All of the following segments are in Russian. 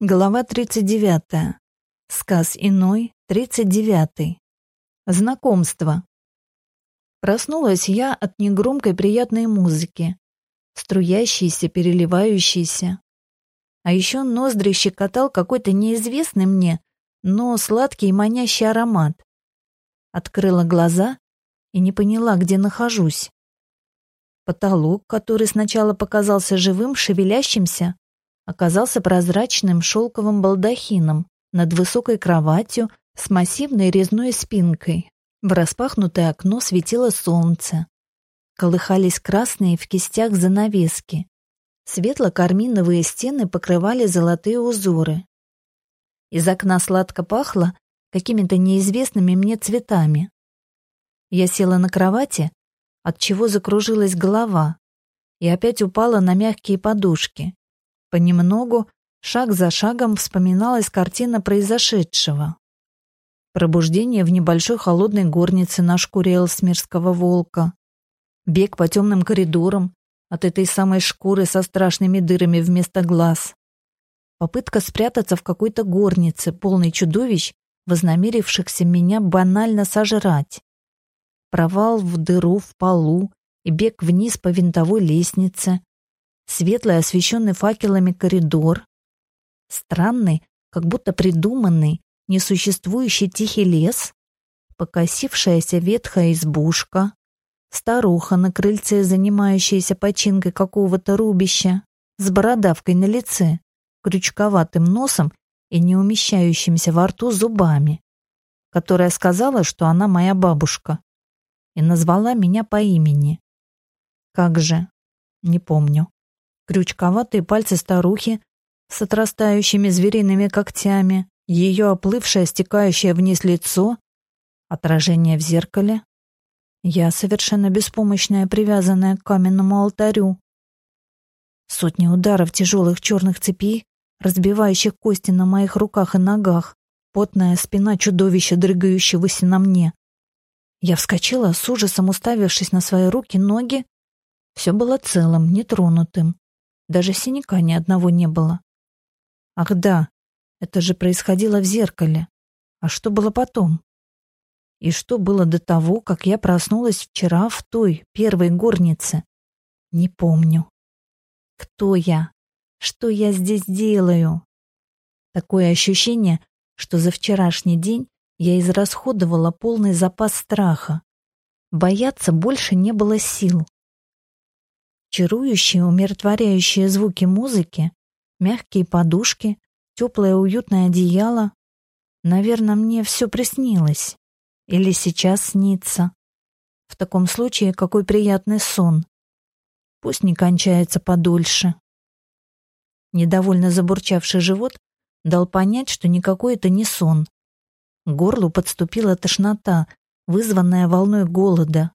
Глава 39. Сказ иной, 39. Знакомство. Проснулась я от негромкой приятной музыки, струящейся, переливающейся. А еще ноздри щекотал какой-то неизвестный мне, но сладкий и манящий аромат. Открыла глаза и не поняла, где нахожусь. Потолок, который сначала показался живым, шевелящимся, оказался прозрачным шелковым балдахином над высокой кроватью с массивной резной спинкой. В распахнутое окно светило солнце. Колыхались красные в кистях занавески. Светло-карминовые стены покрывали золотые узоры. Из окна сладко пахло какими-то неизвестными мне цветами. Я села на кровати, от чего закружилась голова, и опять упала на мягкие подушки. Понемногу, шаг за шагом вспоминалась картина произошедшего. Пробуждение в небольшой холодной горнице на шкуре элсмирского волка. Бег по темным коридорам от этой самой шкуры со страшными дырами вместо глаз. Попытка спрятаться в какой-то горнице, полной чудовищ, вознамерившихся меня банально сожрать. Провал в дыру в полу и бег вниз по винтовой лестнице, светлый, освещенный факелами коридор, странный, как будто придуманный, несуществующий тихий лес, покосившаяся ветхая избушка, старуха на крыльце, занимающаяся починкой какого-то рубища, с бородавкой на лице, крючковатым носом и не умещающимся во рту зубами, которая сказала, что она моя бабушка, и назвала меня по имени. Как же, не помню крючковатые пальцы старухи с отрастающими звериными когтями, ее оплывшее, стекающее вниз лицо, отражение в зеркале. Я совершенно беспомощная, привязанная к каменному алтарю. Сотни ударов тяжелых черных цепей, разбивающих кости на моих руках и ногах, потная спина чудовища, дрыгающегося на мне. Я вскочила, с ужасом уставившись на свои руки, ноги. Все было целым, нетронутым. Даже синяка ни одного не было. Ах да, это же происходило в зеркале. А что было потом? И что было до того, как я проснулась вчера в той первой горнице? Не помню. Кто я? Что я здесь делаю? Такое ощущение, что за вчерашний день я израсходовала полный запас страха. Бояться больше не было сил. Чарующие, умиротворяющие звуки музыки, мягкие подушки, теплое уютное одеяло. Наверное, мне все приснилось. Или сейчас снится. В таком случае, какой приятный сон. Пусть не кончается подольше. Недовольно забурчавший живот дал понять, что никакой это не сон. К горлу подступила тошнота, вызванная волной голода.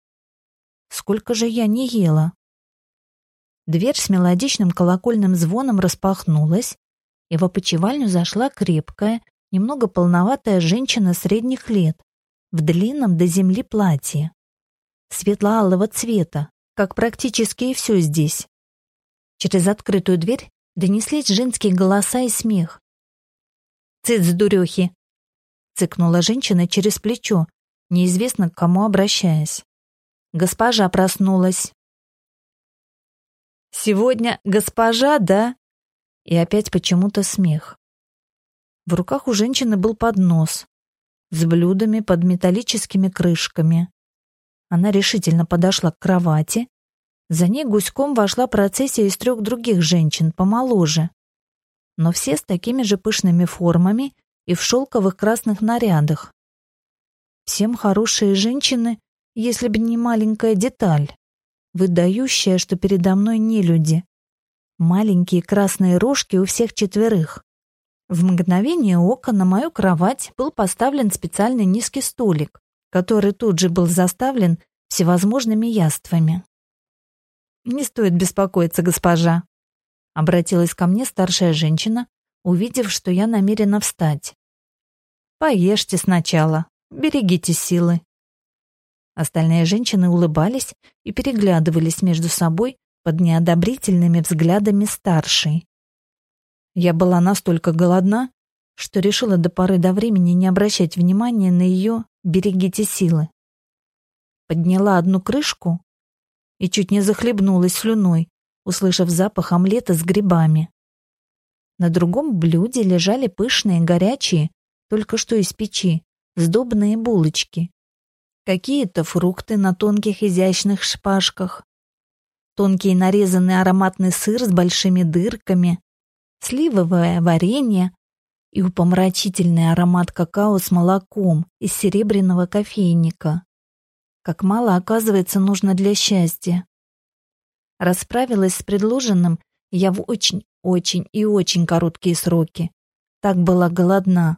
Сколько же я не ела? Дверь с мелодичным колокольным звоном распахнулась, и в опочивальню зашла крепкая, немного полноватая женщина средних лет в длинном до земли платье. Светло-алого цвета, как практически и все здесь. Через открытую дверь донеслись женские голоса и смех. «Цыц, дурехи!» — цыкнула женщина через плечо, неизвестно к кому обращаясь. Госпожа проснулась. Сегодня госпожа, да? И опять почему-то смех. В руках у женщины был поднос с блюдами под металлическими крышками. Она решительно подошла к кровати. За ней гуськом вошла процессия из трех других женщин, помоложе. Но все с такими же пышными формами и в шелковых красных нарядах. Всем хорошие женщины, если бы не маленькая деталь выдающая, что передо мной не люди. Маленькие красные рожки у всех четверых. В мгновение ока на мою кровать был поставлен специальный низкий столик, который тут же был заставлен всевозможными яствами. «Не стоит беспокоиться, госпожа», — обратилась ко мне старшая женщина, увидев, что я намерена встать. «Поешьте сначала, берегите силы». Остальные женщины улыбались и переглядывались между собой под неодобрительными взглядами старшей. Я была настолько голодна, что решила до поры до времени не обращать внимания на ее «берегите силы». Подняла одну крышку и чуть не захлебнулась слюной, услышав запах омлета с грибами. На другом блюде лежали пышные, горячие, только что из печи, сдобные булочки. Какие-то фрукты на тонких изящных шпажках. Тонкий нарезанный ароматный сыр с большими дырками, сливовое варенье и упомрачительный аромат какао с молоком из серебряного кофейника. Как мало, оказывается, нужно для счастья. Расправилась с предложенным я в очень-очень и очень короткие сроки. Так была голодна.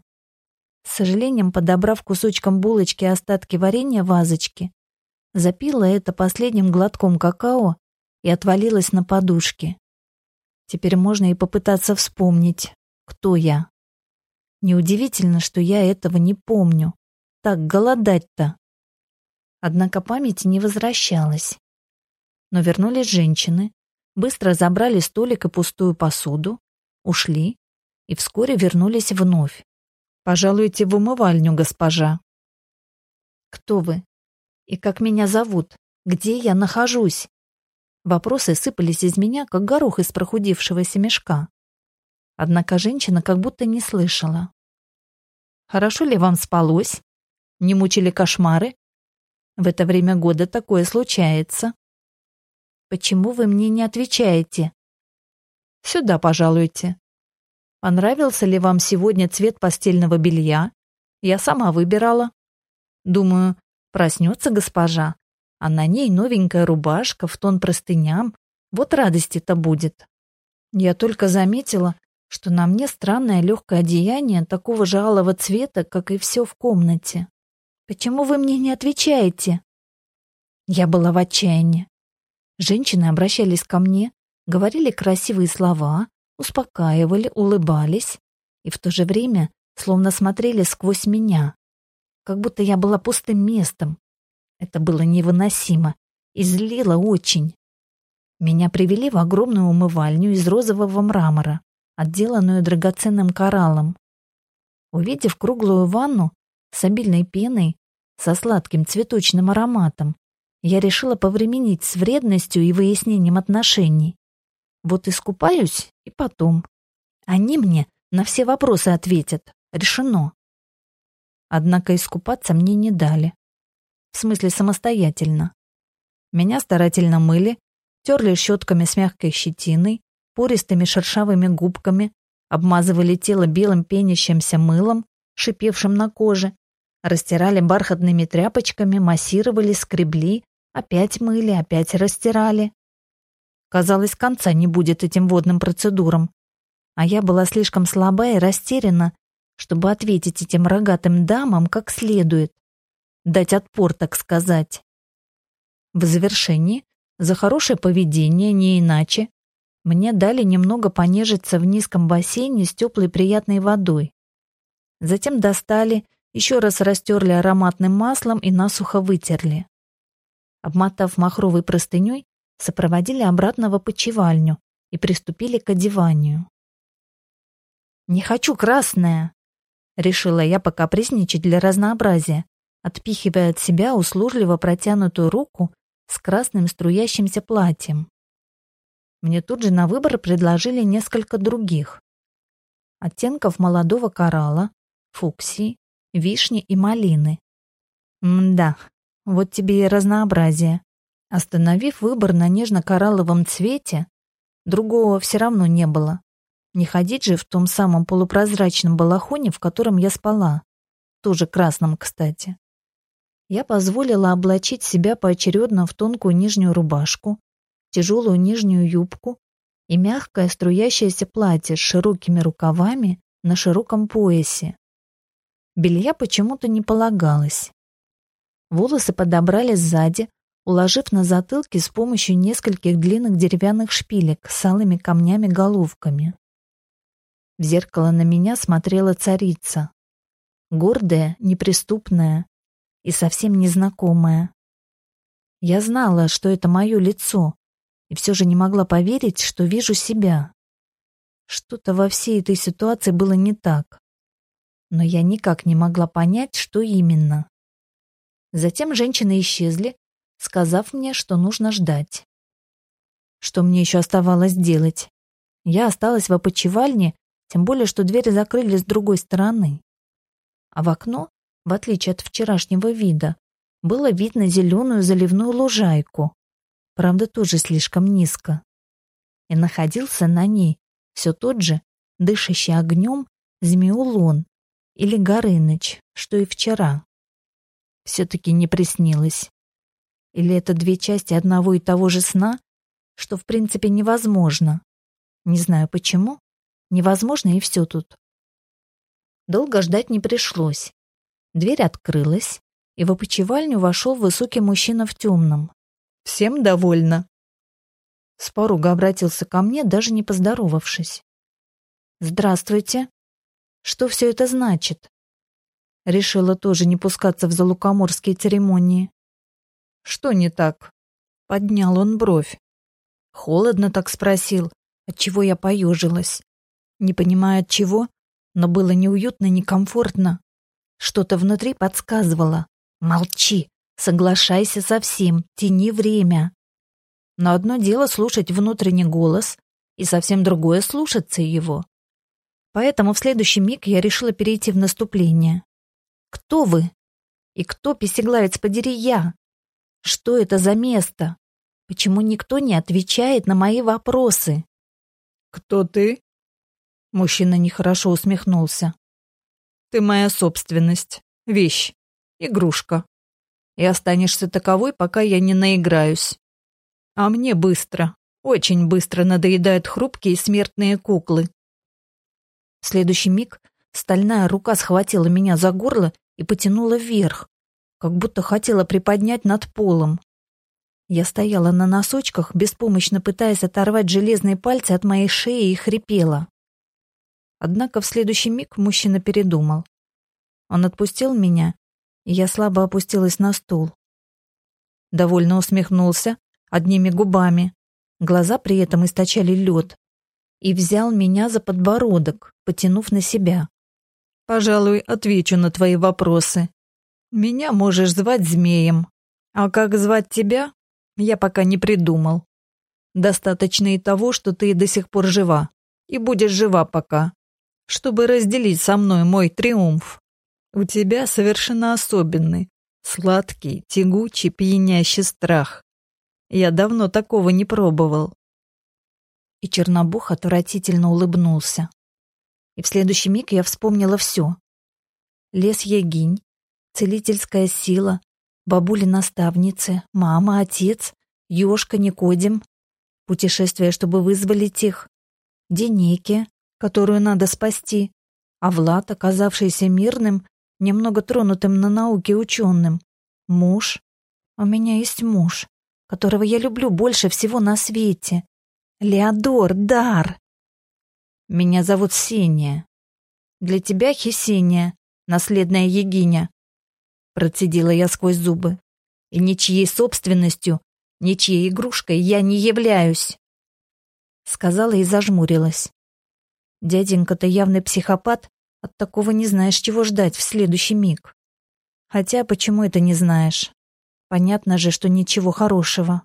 С сожалением, подобрав кусочком булочки остатки варенья в вазочке, запила это последним глотком какао и отвалилась на подушке. Теперь можно и попытаться вспомнить, кто я. Неудивительно, что я этого не помню. Так голодать-то. Однако память не возвращалась. Но вернулись женщины, быстро забрали столик и пустую посуду, ушли и вскоре вернулись вновь. «Пожалуйте в умывальню, госпожа». «Кто вы? И как меня зовут? Где я нахожусь?» Вопросы сыпались из меня, как горох из прохудившегося мешка. Однако женщина как будто не слышала. «Хорошо ли вам спалось? Не мучили кошмары? В это время года такое случается». Почему вы мне не отвечаете? Сюда, пожалуйте. Понравился ли вам сегодня цвет постельного белья? Я сама выбирала. Думаю, проснется госпожа, а на ней новенькая рубашка в тон простыням. Вот радости-то будет. Я только заметила, что на мне странное легкое одеяние такого же алого цвета, как и все в комнате. Почему вы мне не отвечаете? Я была в отчаянии. Женщины обращались ко мне, говорили красивые слова, успокаивали, улыбались и в то же время словно смотрели сквозь меня, как будто я была пустым местом. Это было невыносимо и злило очень. Меня привели в огромную умывальню из розового мрамора, отделанную драгоценным кораллом. Увидев круглую ванну с обильной пеной, со сладким цветочным ароматом, я решила повременить с вредностью и выяснением отношений. Вот искупаюсь, и потом. Они мне на все вопросы ответят. Решено. Однако искупаться мне не дали. В смысле самостоятельно. Меня старательно мыли, терли щетками с мягкой щетиной, пористыми шершавыми губками, обмазывали тело белым пенящимся мылом, шипевшим на коже, растирали бархатными тряпочками, массировали, скребли, Опять мыли, опять растирали. Казалось, конца не будет этим водным процедурам. А я была слишком слаба и растеряна, чтобы ответить этим рогатым дамам как следует. Дать отпор, так сказать. В завершении, за хорошее поведение, не иначе, мне дали немного понежиться в низком бассейне с теплой приятной водой. Затем достали, еще раз растерли ароматным маслом и насухо вытерли обмотав махровой простыней, сопроводили обратно в опочивальню и приступили к одеванию. «Не хочу красное!» — решила я покапризничать для разнообразия, отпихивая от себя услужливо протянутую руку с красным струящимся платьем. Мне тут же на выбор предложили несколько других. Оттенков молодого коралла, фуксии, вишни и малины. М-да, вот тебе и разнообразие. Остановив выбор на нежно-коралловом цвете, другого все равно не было. Не ходить же в том самом полупрозрачном балахоне, в котором я спала. Тоже красном, кстати. Я позволила облачить себя поочередно в тонкую нижнюю рубашку, тяжелую нижнюю юбку и мягкое струящееся платье с широкими рукавами на широком поясе. Белья почему-то не полагалось. Волосы подобрали сзади, уложив на затылке с помощью нескольких длинных деревянных шпилек с алыми камнями-головками. В зеркало на меня смотрела царица. Гордая, неприступная и совсем незнакомая. Я знала, что это мое лицо, и все же не могла поверить, что вижу себя. Что-то во всей этой ситуации было не так. Но я никак не могла понять, что именно. Затем женщины исчезли, сказав мне, что нужно ждать. Что мне еще оставалось делать? Я осталась в опочивальне, тем более, что двери закрыли с другой стороны. А в окно, в отличие от вчерашнего вида, было видно зеленую заливную лужайку, правда, тоже слишком низко. И находился на ней все тот же, дышащий огнем, Змеулон или Горыныч, что и вчера. Все-таки не приснилось. Или это две части одного и того же сна, что в принципе невозможно. Не знаю почему. Невозможно и все тут. Долго ждать не пришлось. Дверь открылась, и в опочивальню вошел высокий мужчина в темном. «Всем довольно?» Споруга обратился ко мне, даже не поздоровавшись. «Здравствуйте. Что все это значит?» Решила тоже не пускаться в залукоморские церемонии. «Что не так?» Поднял он бровь. Холодно так спросил, отчего я поежилась. Не понимая от чего, но было неуютно, некомфортно. Что-то внутри подсказывало. Молчи, соглашайся со всем, тяни время. Но одно дело слушать внутренний голос, и совсем другое слушаться его. Поэтому в следующий миг я решила перейти в наступление. Кто вы? И кто, песеглавец, подери я? Что это за место? Почему никто не отвечает на мои вопросы? Кто ты? Мужчина нехорошо усмехнулся. Ты моя собственность, вещь, игрушка. И останешься таковой, пока я не наиграюсь. А мне быстро, очень быстро надоедают хрупкие смертные куклы. В следующий миг стальная рука схватила меня за горло и потянула вверх, как будто хотела приподнять над полом. Я стояла на носочках, беспомощно пытаясь оторвать железные пальцы от моей шеи и хрипела. Однако в следующий миг мужчина передумал. Он отпустил меня, и я слабо опустилась на стул. Довольно усмехнулся, одними губами. Глаза при этом источали лед. И взял меня за подбородок, потянув на себя. «Пожалуй, отвечу на твои вопросы. Меня можешь звать Змеем. А как звать тебя, я пока не придумал. Достаточно и того, что ты до сих пор жива. И будешь жива пока. Чтобы разделить со мной мой триумф. У тебя совершенно особенный, сладкий, тягучий, пьянящий страх. Я давно такого не пробовал. И Чернобух отвратительно улыбнулся. И в следующий миг я вспомнила все. Лес Ягинь, целительская сила, бабули-наставницы, мама, отец, Ёшка, Никодим, путешествие, чтобы вызволить их, Денеки, которую надо спасти, а Влад, оказавшийся мирным, немного тронутым на науке ученым, муж. У меня есть муж которого я люблю больше всего на свете. Леодор Дар. Меня зовут Сения. Для тебя Хесения, наследная Егиня. Процедила я сквозь зубы. И ничьей собственностью, ничьей игрушкой я не являюсь. Сказала и зажмурилась. Дяденька-то явный психопат, от такого не знаешь, чего ждать в следующий миг. Хотя почему это не знаешь? Понятно же, что ничего хорошего.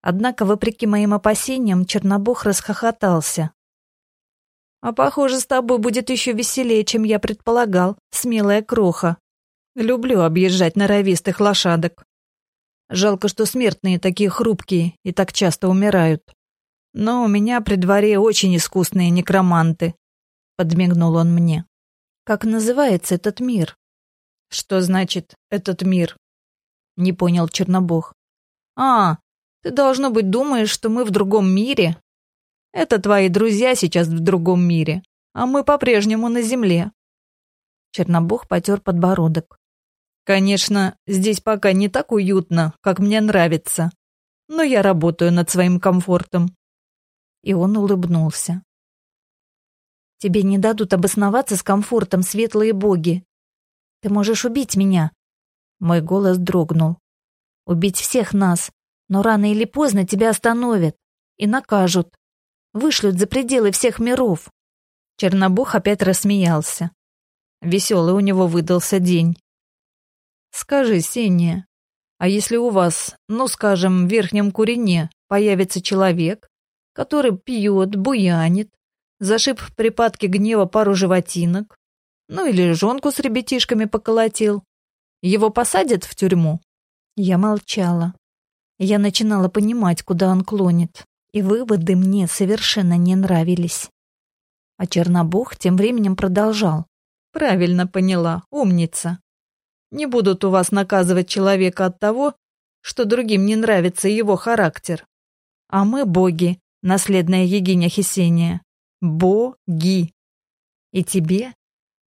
Однако, вопреки моим опасениям, Чернобог расхохотался. «А похоже, с тобой будет еще веселее, чем я предполагал, смелая кроха. Люблю объезжать норовистых лошадок. Жалко, что смертные такие хрупкие и так часто умирают. Но у меня при дворе очень искусные некроманты», — подмигнул он мне. «Как называется этот мир?» «Что значит «этот мир»?» Не понял Чернобог. А, ты, должно быть, думаешь, что мы в другом мире? Это твои друзья сейчас в другом мире, а мы по-прежнему на земле. Чернобог потер подбородок. Конечно, здесь пока не так уютно, как мне нравится, но я работаю над своим комфортом. И он улыбнулся. Тебе не дадут обосноваться с комфортом, светлые боги. Ты можешь убить меня, мой голос дрогнул. «Убить всех нас, но рано или поздно тебя остановят и накажут. вышлют за пределы всех миров. Чернобог опять рассмеялся. Веселый у него выдался день. Скажи, Сеня, а если у вас, ну, скажем, в верхнем курине появится человек, который пьет, буянит, зашиб в припадке гнева пару животинок, ну или жонку с ребятишками поколотил, его посадят в тюрьму? Я молчала. Я начинала понимать, куда он клонит, и выводы мне совершенно не нравились. А Чернобог тем временем продолжал. «Правильно поняла, умница. Не будут у вас наказывать человека от того, что другим не нравится его характер. А мы боги, наследная Егиня Хесения. Боги. И тебе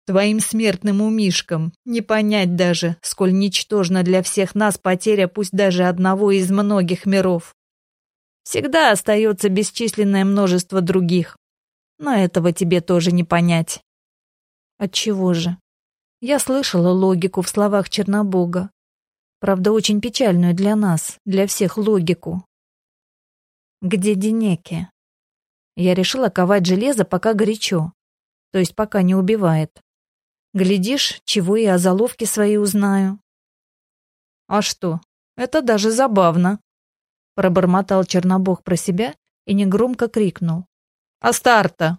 Твоим смертным умишкам не понять даже, сколь ничтожна для всех нас потеря пусть даже одного из многих миров. Всегда остается бесчисленное множество других. Но этого тебе тоже не понять. Отчего же? Я слышала логику в словах Чернобога. Правда, очень печальную для нас, для всех логику. Где Денеки? Я решила ковать железо пока горячо, то есть пока не убивает. Глядишь, чего и о заловке своей узнаю. А что, это даже забавно. Пробормотал Чернобог про себя и негромко крикнул. «Астарта!»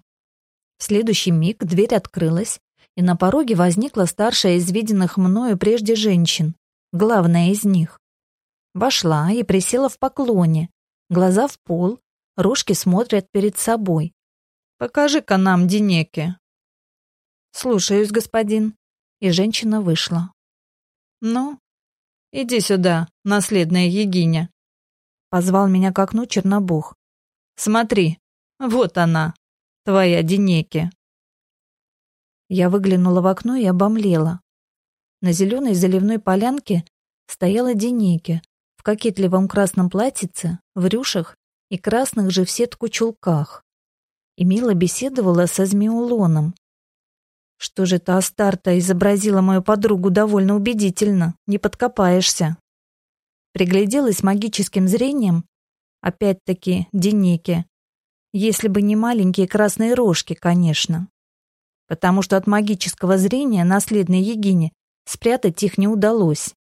В следующий миг дверь открылась, и на пороге возникла старшая из виденных мною прежде женщин, главная из них. Вошла и присела в поклоне, глаза в пол, рожки смотрят перед собой. «Покажи-ка нам, Денеке, «Слушаюсь, господин». И женщина вышла. «Ну, иди сюда, наследная Егиня», — позвал меня к окну Чернобог. «Смотри, вот она, твоя Денеки». Я выглянула в окно и обомлела. На зеленой заливной полянке стояла Денеки в кокетливом красном платьице, в рюшах и красных же в сетку чулках. И мило беседовала со Змеулоном, что же та Астарта изобразила мою подругу довольно убедительно, не подкопаешься. Пригляделась магическим зрением, опять-таки, Денеке, если бы не маленькие красные рожки, конечно. Потому что от магического зрения наследной Егине спрятать их не удалось.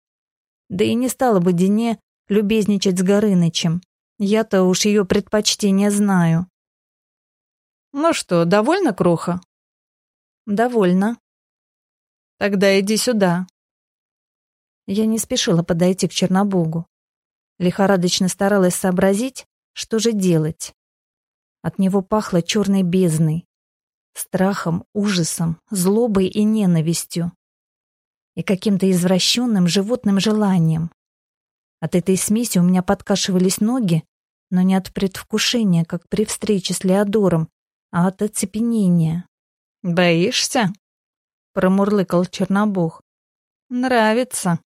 Да и не стала бы Дене любезничать с Горынычем. Я-то уж ее предпочтения знаю. «Ну что, довольно, Кроха?» Довольно. Тогда иди сюда. Я не спешила подойти к Чернобогу. Лихорадочно старалась сообразить, что же делать. От него пахло черной бездной, страхом, ужасом, злобой и ненавистью. И каким-то извращенным животным желанием. От этой смеси у меня подкашивались ноги, но не от предвкушения, как при встрече с Леодором, а от оцепенения. «Боишься?» — промурлыкал Чернобог. «Нравится.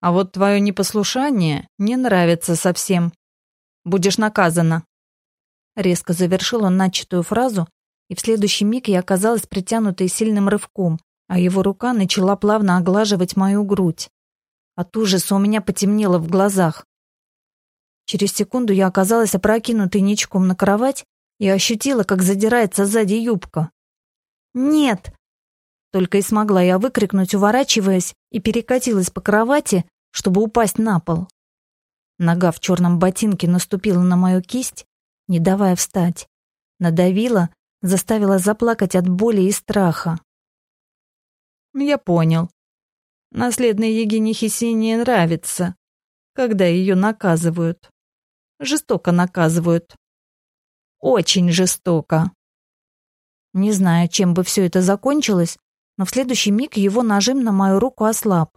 А вот твое непослушание не нравится совсем. Будешь наказана». Резко завершил он начатую фразу, и в следующий миг я оказалась притянутой сильным рывком, а его рука начала плавно оглаживать мою грудь. От ужаса у меня потемнело в глазах. Через секунду я оказалась опрокинутой ничком на кровать и ощутила, как задирается сзади юбка. «Нет!» Только и смогла я выкрикнуть, уворачиваясь, и перекатилась по кровати, чтобы упасть на пол. Нога в черном ботинке наступила на мою кисть, не давая встать. Надавила, заставила заплакать от боли и страха. «Я понял. Наследной Егине Хисине нравится, когда ее наказывают. Жестоко наказывают. Очень жестоко». Не знаю, чем бы все это закончилось, но в следующий миг его нажим на мою руку ослаб.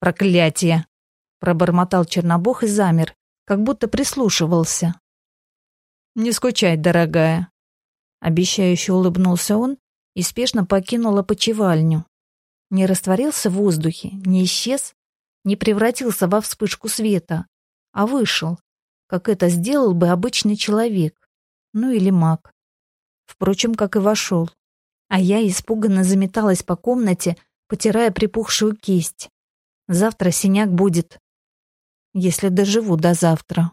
«Проклятие!» — пробормотал Чернобог и замер, как будто прислушивался. «Не скучай, дорогая!» Обещающе улыбнулся он и спешно покинул опочивальню. Не растворился в воздухе, не исчез, не превратился во вспышку света, а вышел, как это сделал бы обычный человек, ну или маг впрочем, как и вошел. А я испуганно заметалась по комнате, потирая припухшую кисть. Завтра синяк будет, если доживу до завтра.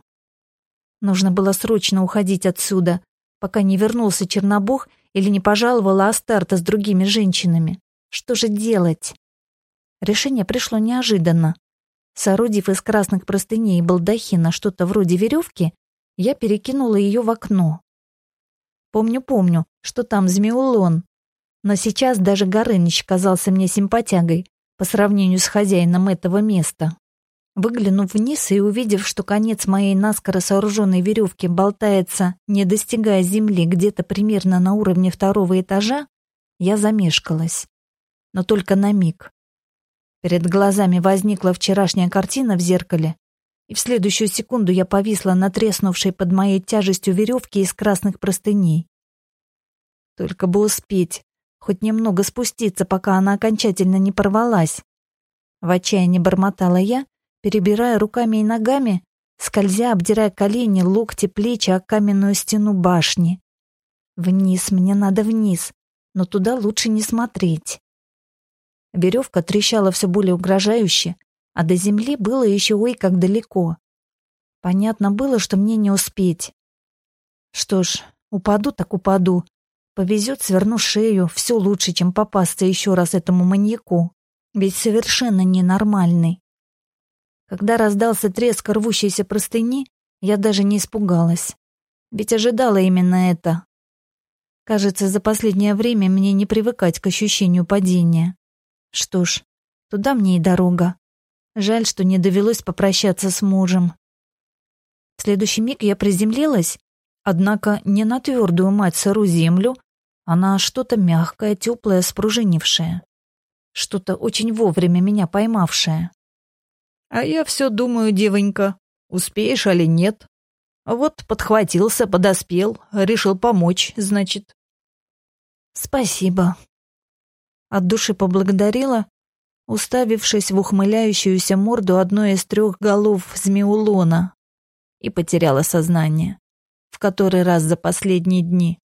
Нужно было срочно уходить отсюда, пока не вернулся Чернобог или не пожаловала Астарта с другими женщинами. Что же делать? Решение пришло неожиданно. Соорудив из красных простыней и балдахина что-то вроде веревки, я перекинула ее в окно. Помню-помню, что там змеулон, но сейчас даже Горыныч казался мне симпатягой по сравнению с хозяином этого места. Выглянув вниз и увидев, что конец моей наскоро сооруженной веревки болтается, не достигая земли где-то примерно на уровне второго этажа, я замешкалась. Но только на миг. Перед глазами возникла вчерашняя картина в зеркале, и в следующую секунду я повисла на треснувшей под моей тяжестью веревке из красных простыней. Только бы успеть, хоть немного спуститься, пока она окончательно не порвалась. В отчаянии бормотала я, перебирая руками и ногами, скользя, обдирая колени, локти, плечи о каменную стену башни. Вниз, мне надо вниз, но туда лучше не смотреть. Веревка трещала все более угрожающе, а до земли было еще ой как далеко. Понятно было, что мне не успеть. Что ж, упаду так упаду. Повезет, сверну шею, все лучше, чем попасться еще раз этому маньяку. Ведь совершенно ненормальный. Когда раздался треск рвущейся простыни, я даже не испугалась. Ведь ожидала именно это. Кажется, за последнее время мне не привыкать к ощущению падения. Что ж, туда мне и дорога. Жаль, что не довелось попрощаться с мужем. В следующий миг я приземлилась, однако не на твердую мать сыру землю, а на что-то мягкое, теплое, спружинившее. Что-то очень вовремя меня поймавшее. А я все думаю, девонька, успеешь или нет. Вот подхватился, подоспел, решил помочь, значит. Спасибо. От души поблагодарила уставившись в ухмыляющуюся морду одной из трех голов змеулона, и потеряла сознание. В который раз за последние дни.